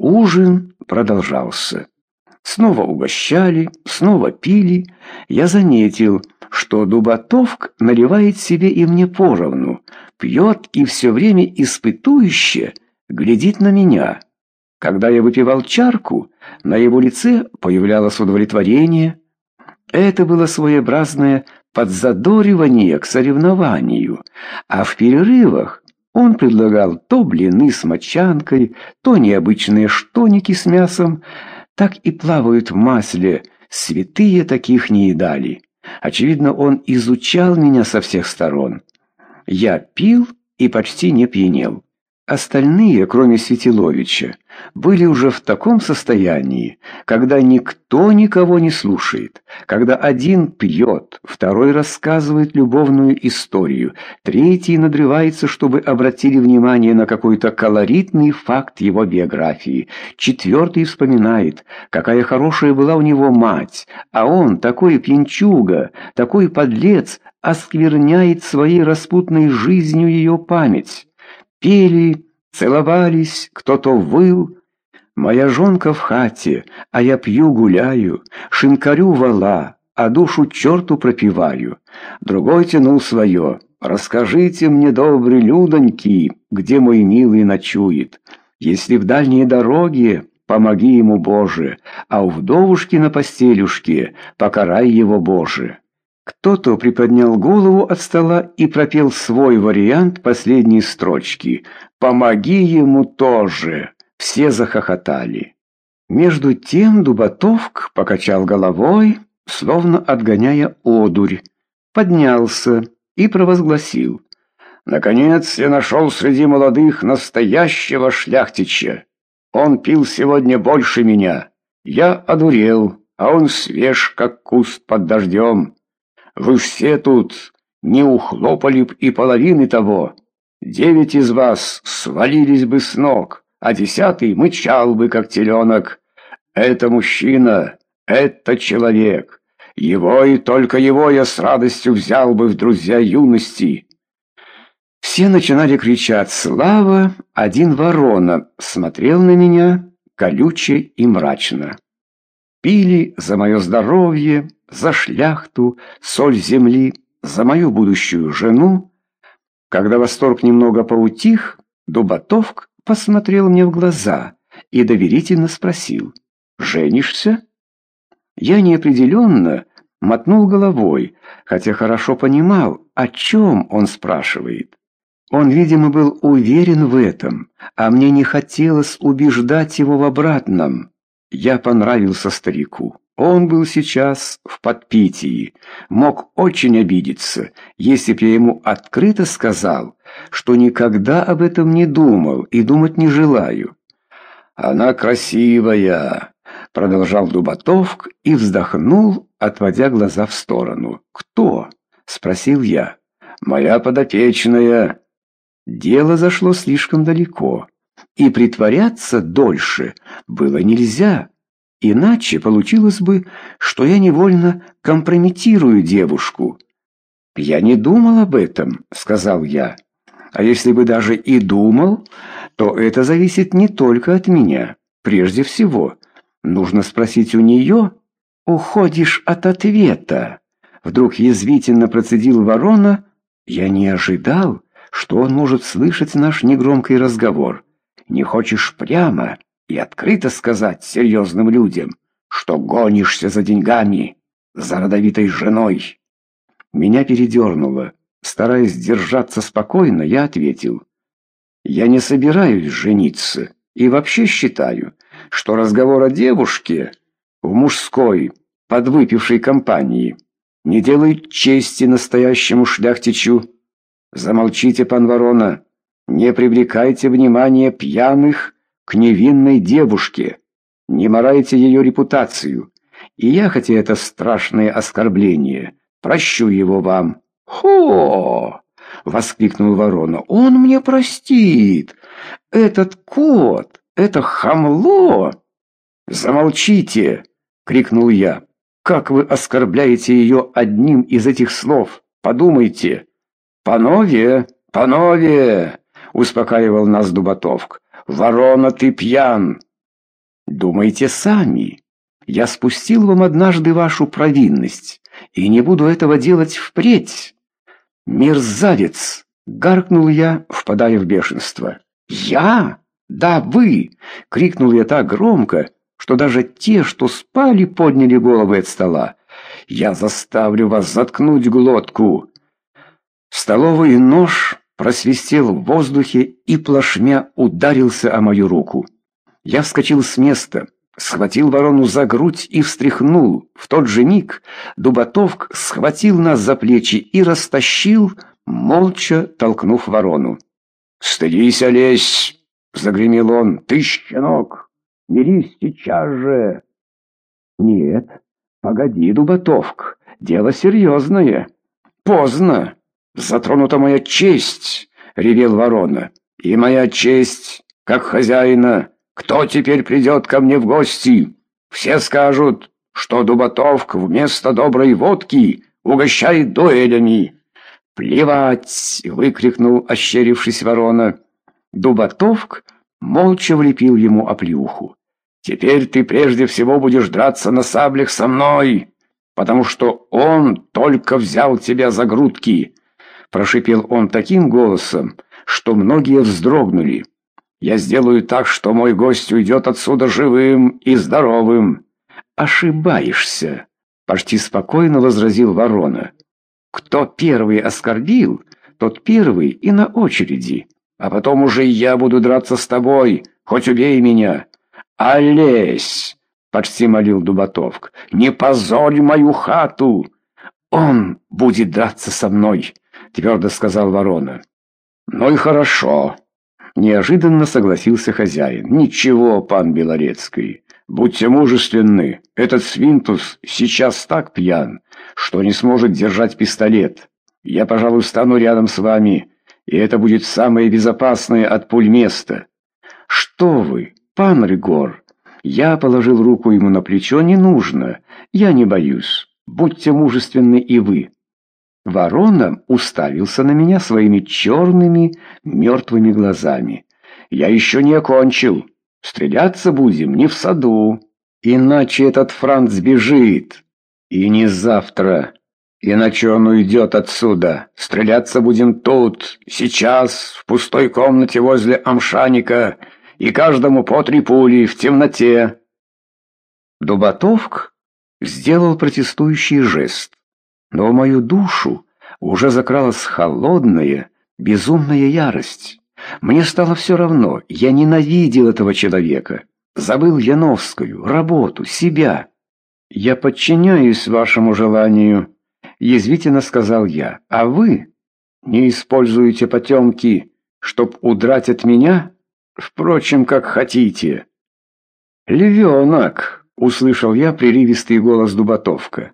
Ужин продолжался. Снова угощали, снова пили. Я заметил, что Дубатовк наливает себе и мне поровну, пьет и все время испытующе глядит на меня. Когда я выпивал чарку, на его лице появлялось удовлетворение. Это было своеобразное подзадоривание к соревнованию, а в перерывах он предлагал то блины с мочанкой, то необычные штоники с мясом, так и плавают в масле, святые таких не едали. Очевидно, он изучал меня со всех сторон. Я пил и почти не пьянел. Остальные, кроме Светиловича, были уже в таком состоянии, когда никто никого не слушает, когда один пьет, второй рассказывает любовную историю, третий надрывается, чтобы обратили внимание на какой-то колоритный факт его биографии, четвертый вспоминает, какая хорошая была у него мать, а он, такой пьянчуга, такой подлец, оскверняет своей распутной жизнью ее память. Пели, целовались, кто-то выл. Моя жонка в хате, а я пью гуляю, шинкарю вала, а душу черту пропиваю. Другой тянул свое. Расскажите мне, добрые людоньки, где мой милый ночует. Если в дальней дороге, помоги ему, Боже, а у вдовушки на постелюшке покарай его, Боже. Кто-то приподнял голову от стола и пропел свой вариант последней строчки. «Помоги ему тоже!» Все захохотали. Между тем Дубатовк покачал головой, словно отгоняя одурь, поднялся и провозгласил. «Наконец я нашел среди молодых настоящего шляхтича. Он пил сегодня больше меня. Я одурел, а он свеж, как куст под дождем». Вы все тут не ухлопали б и половины того. Девять из вас свалились бы с ног, а десятый мычал бы, как теленок. Это мужчина, это человек. Его и только его я с радостью взял бы в друзья юности. Все начинали кричать «Слава!», один ворона смотрел на меня колюче и мрачно. Пили за мое здоровье, за шляхту, соль земли, за мою будущую жену. Когда восторг немного поутих, Дубатовк посмотрел мне в глаза и доверительно спросил «Женишься?» Я неопределенно мотнул головой, хотя хорошо понимал, о чем он спрашивает. Он, видимо, был уверен в этом, а мне не хотелось убеждать его в обратном. Я понравился старику. Он был сейчас в подпитии, мог очень обидеться, если б я ему открыто сказал, что никогда об этом не думал и думать не желаю. «Она красивая», — продолжал Дубатовк и вздохнул, отводя глаза в сторону. «Кто?» — спросил я. «Моя подопечная». Дело зашло слишком далеко, и притворяться дольше было нельзя. Иначе получилось бы, что я невольно компрометирую девушку. «Я не думал об этом», — сказал я. «А если бы даже и думал, то это зависит не только от меня. Прежде всего, нужно спросить у нее. Уходишь от ответа». Вдруг язвительно процедил ворона. Я не ожидал, что он может слышать наш негромкий разговор. «Не хочешь прямо?» и открыто сказать серьезным людям, что гонишься за деньгами, за родовитой женой. Меня передернуло. Стараясь держаться спокойно, я ответил. Я не собираюсь жениться и вообще считаю, что разговор о девушке в мужской, подвыпившей компании не делает чести настоящему шляхтичу. Замолчите, пан Ворона, не привлекайте внимание пьяных к невинной девушке, не морайте ее репутацию. И я, хотя это страшное оскорбление, прощу его вам. Хо! воскликнул ворона. Он мне простит. Этот кот, это хамло. Замолчите, крикнул я. Как вы оскорбляете ее одним из этих слов? Подумайте. Панове, панове, успокаивал нас Дубатовк. «Ворона, ты пьян! Думайте сами. Я спустил вам однажды вашу провинность, и не буду этого делать впредь. Мерзавец! Гаркнул я, впадая в бешенство. «Я? Да вы!» — крикнул я так громко, что даже те, что спали, подняли головы от стола. «Я заставлю вас заткнуть глотку!» Столовый нож просвистел в воздухе и плашмя ударился о мою руку. Я вскочил с места, схватил ворону за грудь и встряхнул. В тот же миг Дубатовк схватил нас за плечи и растащил, молча толкнув ворону. «Стыдись, Олесь!» — загремел он. «Ты, щенок, мирись сейчас же!» «Нет, погоди, Дубатовк, дело серьезное. Поздно, затронута моя честь!» — ревел ворона. «И моя честь, как хозяина, кто теперь придет ко мне в гости? Все скажут, что Дубатовк вместо доброй водки угощает дуэлями». «Плевать!» — выкрикнул, ощерившись ворона. Дубатовк молча влепил ему оплюху. «Теперь ты прежде всего будешь драться на саблях со мной, потому что он только взял тебя за грудки!» Прошипел он таким голосом, что многие вздрогнули. «Я сделаю так, что мой гость уйдет отсюда живым и здоровым!» «Ошибаешься!» — почти спокойно возразил ворона. Кто первый оскорбил, тот первый и на очереди. А потом уже я буду драться с тобой, хоть убей меня. Олесь, почти молил Дубатовк, не позорь мою хату. Он будет драться со мной, твердо сказал ворона. Ну и хорошо. Неожиданно согласился хозяин. Ничего, пан Белорецкий, будьте мужественны. Этот свинтус сейчас так пьян, что не сможет держать пистолет. Я, пожалуй, стану рядом с вами, и это будет самое безопасное от пуль место. Что вы, пан Ригор? Я положил руку ему на плечо, не нужно. Я не боюсь. Будьте мужественны и вы. Ворона уставился на меня своими черными мертвыми глазами. «Я еще не окончил. Стреляться будем не в саду, иначе этот Франц сбежит. И не завтра, иначе он уйдет отсюда. Стреляться будем тут, сейчас, в пустой комнате возле Амшаника, и каждому по три пули в темноте». Дубатовк сделал протестующий жест но в мою душу уже закралась холодная, безумная ярость. Мне стало все равно, я ненавидел этого человека. Забыл Яновскую, работу, себя. «Я подчиняюсь вашему желанию», — язвительно сказал я. «А вы не используете потемки, чтоб удрать от меня? Впрочем, как хотите». «Львенок», — услышал я прерывистый голос Дубатовка.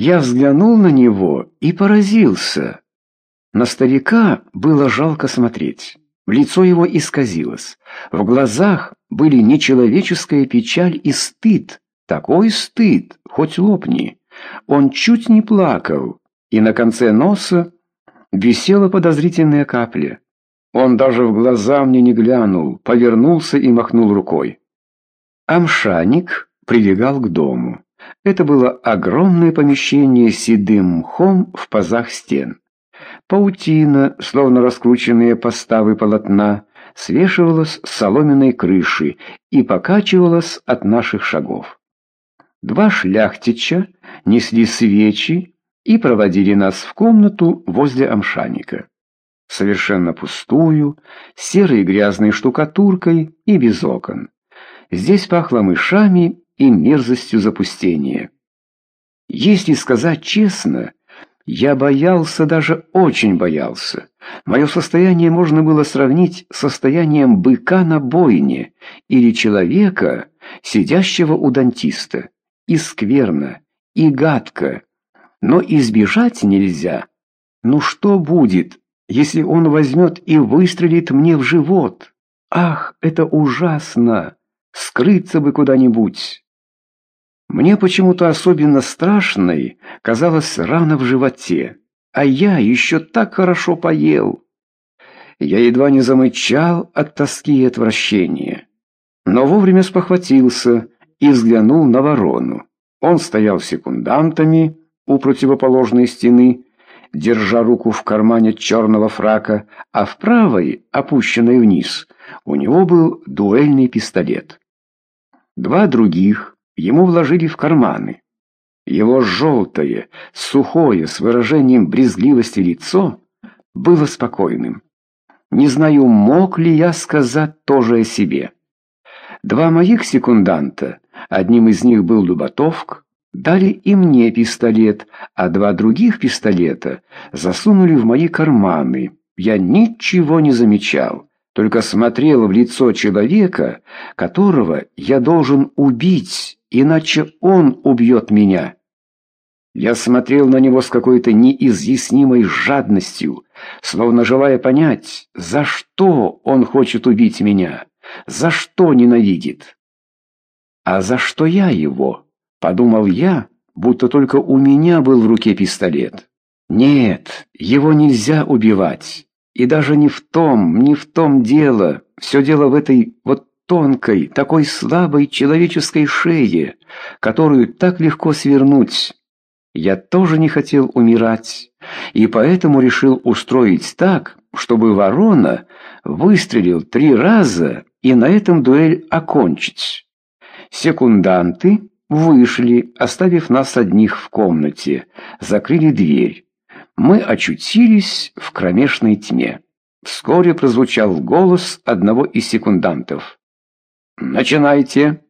Я взглянул на него и поразился. На старика было жалко смотреть. Лицо его исказилось. В глазах были нечеловеческая печаль и стыд. Такой стыд, хоть лопни. Он чуть не плакал, и на конце носа висела подозрительная капля. Он даже в глаза мне не глянул, повернулся и махнул рукой. Амшаник прибегал к дому. Это было огромное помещение с седым мхом в пазах стен. Паутина, словно раскрученные поставы полотна, свешивалась с соломенной крыши и покачивалась от наших шагов. Два шляхтича несли свечи и проводили нас в комнату возле амшаника. Совершенно пустую, серой грязной штукатуркой и без окон. Здесь пахло мышами и мерзостью запустения. Если сказать честно, я боялся, даже очень боялся. Мое состояние можно было сравнить с состоянием быка на бойне или человека, сидящего у дантиста. И скверно, и гадко. Но избежать нельзя. Ну что будет, если он возьмет и выстрелит мне в живот? Ах, это ужасно! Скрыться бы куда-нибудь. Мне почему-то особенно страшной казалась рана в животе, а я еще так хорошо поел. Я едва не замычал от тоски и отвращения. но вовремя спохватился и взглянул на ворону. Он стоял секундантами у противоположной стены, держа руку в кармане черного фрака, а в правой, опущенной вниз, у него был дуэльный пистолет. Два других ему вложили в карманы. Его желтое, сухое, с выражением брезгливости лицо было спокойным. Не знаю, мог ли я сказать тоже о себе. Два моих секунданта, одним из них был Люботовк, дали и мне пистолет, а два других пистолета засунули в мои карманы. Я ничего не замечал, только смотрел в лицо человека, которого я должен убить, иначе он убьет меня. Я смотрел на него с какой-то неизъяснимой жадностью, словно желая понять, за что он хочет убить меня, за что ненавидит. А за что я его? Подумал я, будто только у меня был в руке пистолет. Нет, его нельзя убивать. И даже не в том, не в том дело. Все дело в этой вот тонкой, такой слабой человеческой шее, которую так легко свернуть. Я тоже не хотел умирать, и поэтому решил устроить так, чтобы ворона выстрелил три раза и на этом дуэль окончить. Секунданты Вышли, оставив нас одних в комнате, закрыли дверь. Мы очутились в кромешной тьме. Вскоре прозвучал голос одного из секундантов. «Начинайте!»